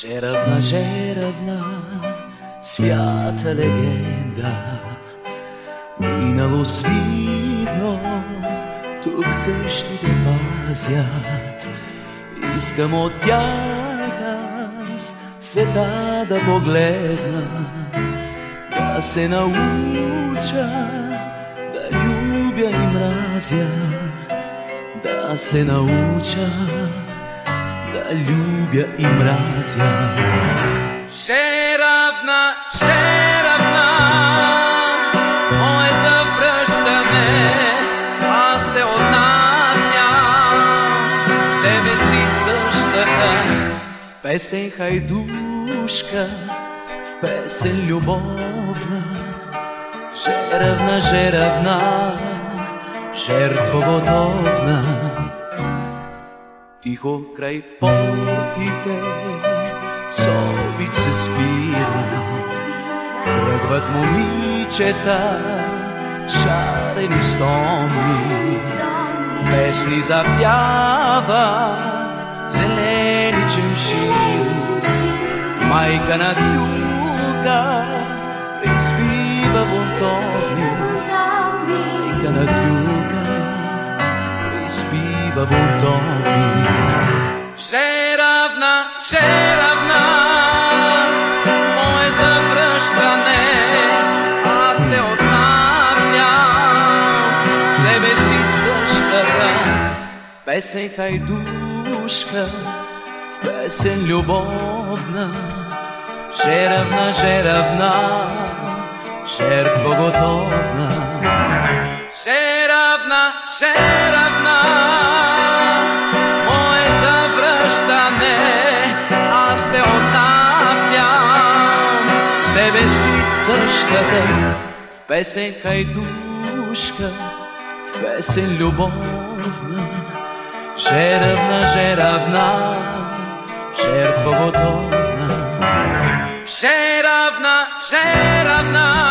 Жеравна, жеравна, свята легенда, минало свидно, тук къщите пазят. Искам от тях аз света да погледна, да се науча да любя и мразя, да се науча да любя и мразя. Жеравна, жеравна, мое завръщане, аз те отнасям, себе си същата. В песен хайдушка, в песен любовна, жеравна, жеравна, жертва готовна. ti Dijo kraj potite Sobić se spira Pregvat momičeta Šareni stomi Pesni zapjava Zeleni čemšir Majka nad juga Prispiva bontoni Majka nad juga Prispiva bontoni приспива бунтовни. Жеравна, жеравна, мое завръщане, аз те отнасям, себе си същата. В песен хайдушка, в песен любовна, жеравна, жеравна, жертва готовна. Жеравна, жеравна, същата, в песен хайдушка, в песен любовна, жеравна, жеравна, жертва готовна. жеравна, жеравна,